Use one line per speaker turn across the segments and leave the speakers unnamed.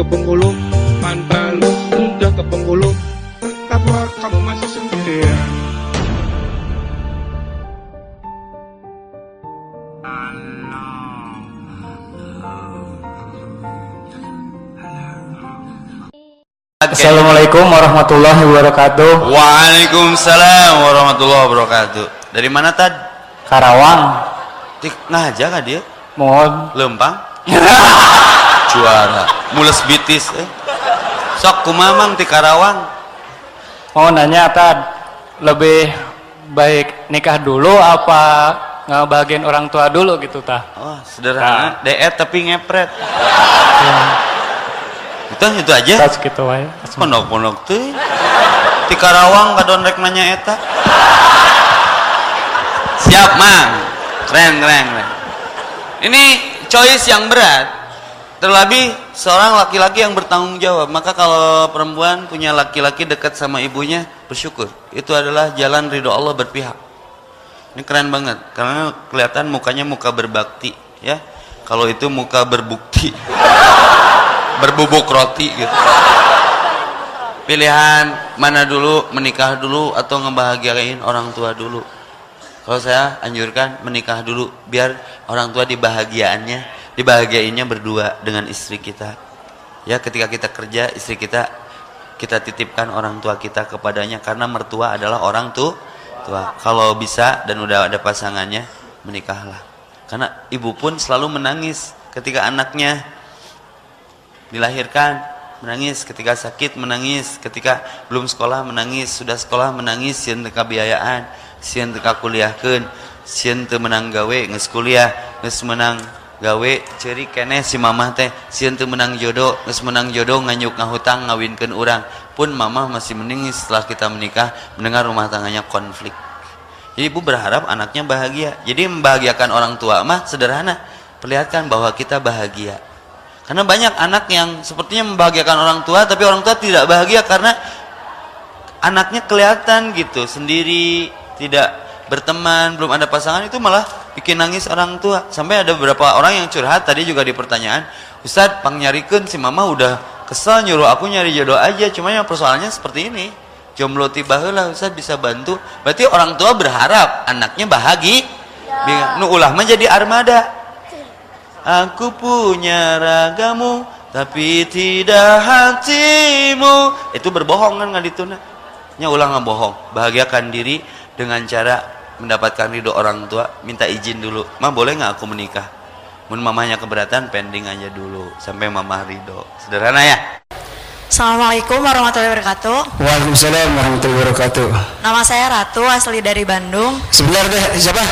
ke Bengkulu mantan udah ke Bengkulu kenapa kamu masih sendirian Assalamualaikum warahmatullahi wabarakatuh.
Waalaikumsalam warahmatullahi wabarakatuh. Dari mana tad?
Karawang.
Tik ngajak aja dia?
Mohon.
Lempang. Juara. Mules bitis eh. Sok kumamang di Karawang.
Mau nanya tad, lebih baik nikah dulu apa ngebahagiain orang tua dulu gitu tah?
Oh, sederhana.
Nah.
DE tapi ngepret. Itu itu aja.
Tas gitu wae.
Pondok-pondok tuh. Di Karawang kadon rek nanya eta. Siap, Mang. Keren, keren, keren. Ini choice yang berat. Terlebih seorang laki-laki yang bertanggung jawab. Maka kalau perempuan punya laki-laki dekat sama ibunya, bersyukur. Itu adalah jalan ridho Allah berpihak. Ini keren banget karena kelihatan mukanya muka berbakti, ya. Kalau itu muka berbukti. Berbubuk roti gitu. Pilihan mana dulu, menikah dulu atau ngebahagiain orang tua dulu. Kalau saya anjurkan menikah dulu biar orang tua dibahagiaannya, dibahagiainnya berdua dengan istri kita. Ya ketika kita kerja, istri kita kita titipkan orang tua kita kepadanya karena mertua adalah orang tuh tua. Kalau bisa dan udah ada pasangannya, menikahlah. Karena ibu pun selalu menangis ketika anaknya dilahirkan menangis ketika sakit menangis ketika belum sekolah menangis sudah sekolah menangis sieun teu kabiayaan sieun teu kakuliahkeun sieun teu menang gawe geus kuliah geus menang gawe ceri keneh si mamah teh. Sieun teu menang jodoh geus menang jodoh nganyuk ngahutang ngawinkeun urang. Pun mamah masih menangis setelah kita menikah mendengar rumah tangganya konflik. Jadi ibu berharap anaknya bahagia. Jadi membahagiakan orang tua mah sederhana. Perlihatkan bahwa kita bahagia. Karena banyak anak yang sepertinya membahagiakan orang tua, tapi orang tua tidak bahagia karena anaknya kelihatan gitu, sendiri, tidak berteman, belum ada pasangan, itu malah bikin nangis orang tua. Sampai ada beberapa orang yang curhat, tadi juga di pertanyaan, Ustadz, pang nyarikeun si mama udah kesel nyuruh aku nyari jodoh aja, cuma yang persoalannya seperti ini. Jomblo tiba heula Ustadz bisa bantu. Berarti orang tua berharap anaknya bahagia. Nu ulah mah jadi armada. Aku punya ragamu tapi tidak hatimu. Itu berbohong kan nggak dituna. Nya ulang nggak bohong. Bahagiakan diri dengan cara mendapatkan ridho orang tua. Minta izin dulu. Ma boleh nggak aku menikah? Mun mamanya keberatan pending aja dulu sampai mama ridho. Sederhana ya.
Assalamualaikum warahmatullahi wabarakatuh.
Waalaikumsalam warahmatullahi wabarakatuh.
Nama saya Ratu, asli dari Bandung.
Sebentar deh, siapa?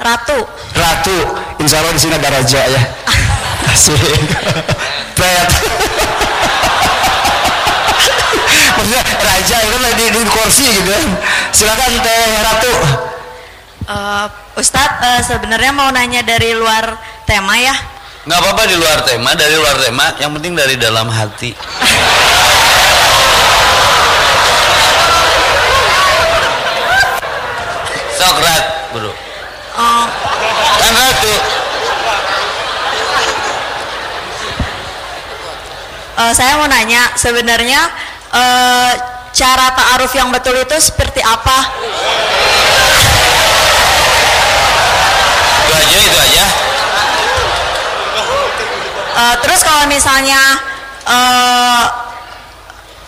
Ratu.
Ratu. Insya Allah di sini ada raja ya. Asik. Pret. Maksudnya raja itu kan di, di kursi gitu kan. Silakan Teh Ratu.
Eh, Ustadz, eh, sebenarnya mau nanya dari luar tema ya.
Nggak apa-apa di luar tema, dari luar tema. Yang penting dari dalam hati. Sokrat, bro.
Oh,
Kan ratu.
eh, saya mau nanya, sebenarnya eh, cara ta'aruf yang betul itu seperti apa?
Aja, itu aja.
Eh, terus kalau misalnya eh,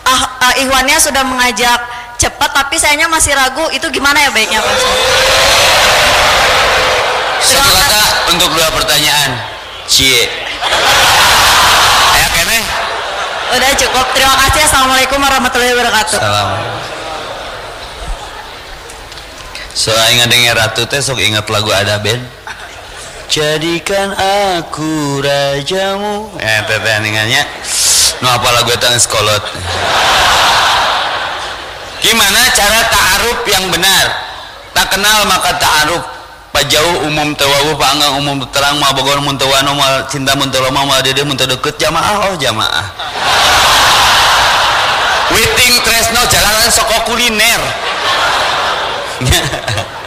ah, ah, Ikhwannya sudah mengajak cepat, tapi sayanya masih ragu, itu gimana ya baiknya Pak?
Kata untuk dua pertanyaan. Cie. Ayo kene.
Udah cukup. Terima kasih. Assalamualaikum warahmatullahi wabarakatuh.
Salam. So ingat dengar ratu teh sok ingat lagu ada band. Jadikan aku rajamu. Eh ningannya. Nu apa lagu eta geus kolot. Gimana cara ta'aruf yang benar? Tak kenal maka ta'aruf. Pajauh umum tewawuh paanggang umum terang ma bogor mun teu wano mal cinta mun teu lama mal dede mun teu deukeut jamaah oh jamaah. Witing Tresno jalanan soko kuliner.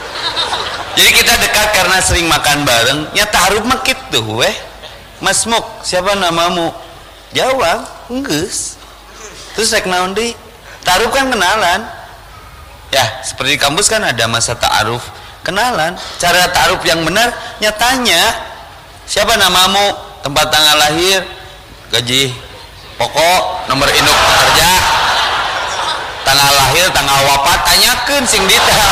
Jadi kita dekat karena sering makan bareng. Ya taruh mekit tuh weh. Mas Muk, siapa namamu? Jawab, enggeus. Terus rek naon deui? Taruh kan kenalan. Ya, seperti di kampus kan ada masa ta'aruf. Kenalan. Cara ta'aruf yang benar nyatanya siapa namamu? Tempat tanggal lahir, gaji pokok, nomor induk pekerja, tanggal lahir tanggal wafat tanyakan sing detail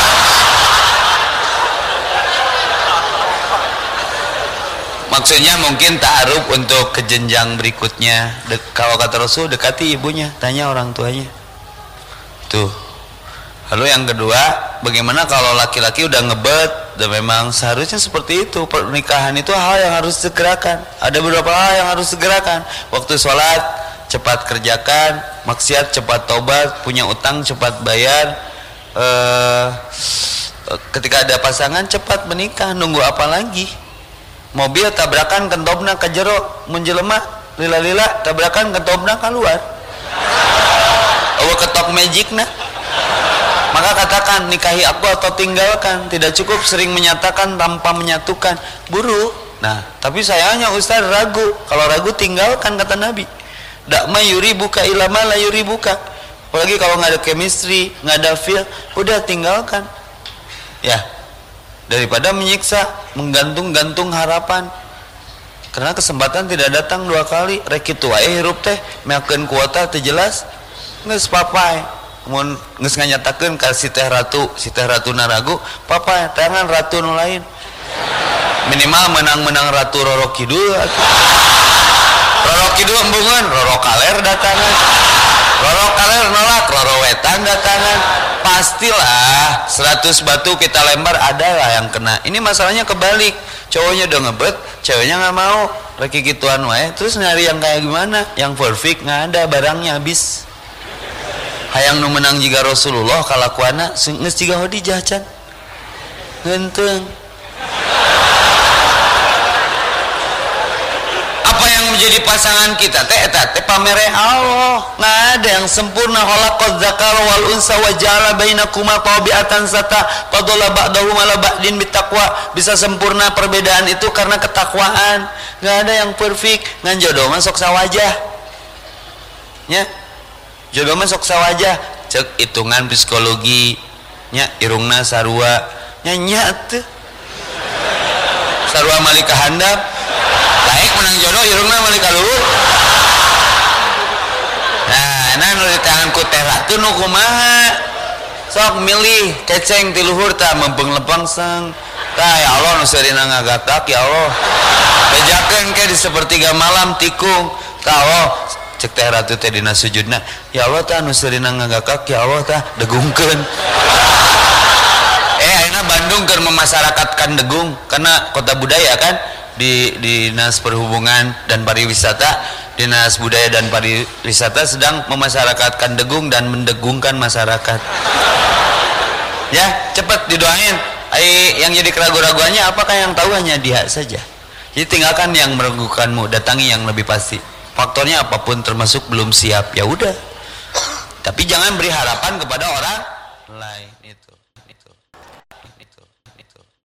maksudnya mungkin ta'aruf untuk ke jenjang berikutnya. Dek, kalau kata Rasul dekati ibunya tanya orang tuanya. Tuh. Lalu yang kedua bagaimana kalau laki-laki udah ngebet? Dan memang seharusnya seperti itu. Pernikahan itu hal yang harus segerakan. Ada beberapa hal yang harus segerakan. Waktu sholat cepat kerjakan. Maksiat cepat tobat punya utang cepat bayar. Eh, ketika ada pasangan cepat menikah. Nunggu apa lagi mobil tabrakan kentobna ke jero menjelema lila-lila tabrakan kentobna keluar. Oh ketok magic nah maka katakan nikahi aku atau tinggalkan. Tidak cukup sering menyatakan tanpa menyatukan. Buru. Nah tapi sayangnya Ustaz ragu. Kalau ragu tinggalkan kata Nabi. Dak yuri buka ilama la yuri buka apalagi kalau nggak ada chemistry nggak ada feel udah tinggalkan. Ya daripada menyiksa menggantung-gantung harapan. Karena kesempatan tidak datang dua kali. Rekitu wae hirup teh meakeun kuota teh jelas. Geus papai mun geus nganyatakeun ka teh ratu si teh ratu naragu papai tangan ratu nu lain. Minimal menang-menang ratu roro kidul roro kidul embungan roro kaler datangan roro kaler nolak roro wetan datangan. Pastilah 100 batu kita lempar ada lah yang kena. Ini masalahnya kebalik. Cowoknya udah ngebet ceweknya nggak mau. Lagi gituan wae. Terus nyari yang kayak gimana? Yang perfect nggak ada barangnya habis. Hayang nu menang jika Rasulullah kalakuana geus jiga Khadijah can ngenteng apa yang menjadi pasangan kita? Teh eta teh pamere Allah. Nggak ada yang sempurna. Khalaqaz zakar wal unsa wa ja'ala bainakuma tabi'atan sata fadala ba'dahum ala ba'din bitaqwa. Bisa sempurna perbedaan itu karena ketakwaan. Nggak ada yang perfect. Ngan jodoh masuk sawajah. Nya? Jodoh masuk sawajah. Cek hitungan psikologi. Nya irungna sarua. Nya nya teu sarua malika handap menang jodoh irungna malika luhur. Nah nah nu di tangan teh ratu nu kumaha? Sok milih keceng ti luhur tah mempeng lepang sang tah ya Allah nu sarina ngagatak ya Allah. Bejakeun ke di sepertiga malam tikung. Tah Allah cek teh ratu teh dina sujudna. Ya Allah tah nu sarina ngagakak ya Allah tah degungkeun. Eh akhirnya Bandung keur memasyarakatkan degung karena kota budaya kan di dinas perhubungan dan pariwisata dinas budaya dan pariwisata sedang memasyarakatkan degung dan mendegungkan masyarakat. Ya cepat didoain. Ay, yang jadi keraguan-raguannya apakah yang tahu hanya dia saja? Jadi tinggalkan yang meragukanmu datangi yang lebih pasti. Faktornya apa pun termasuk belum siap ya udah. Tapi jangan beri harapan kepada orang lain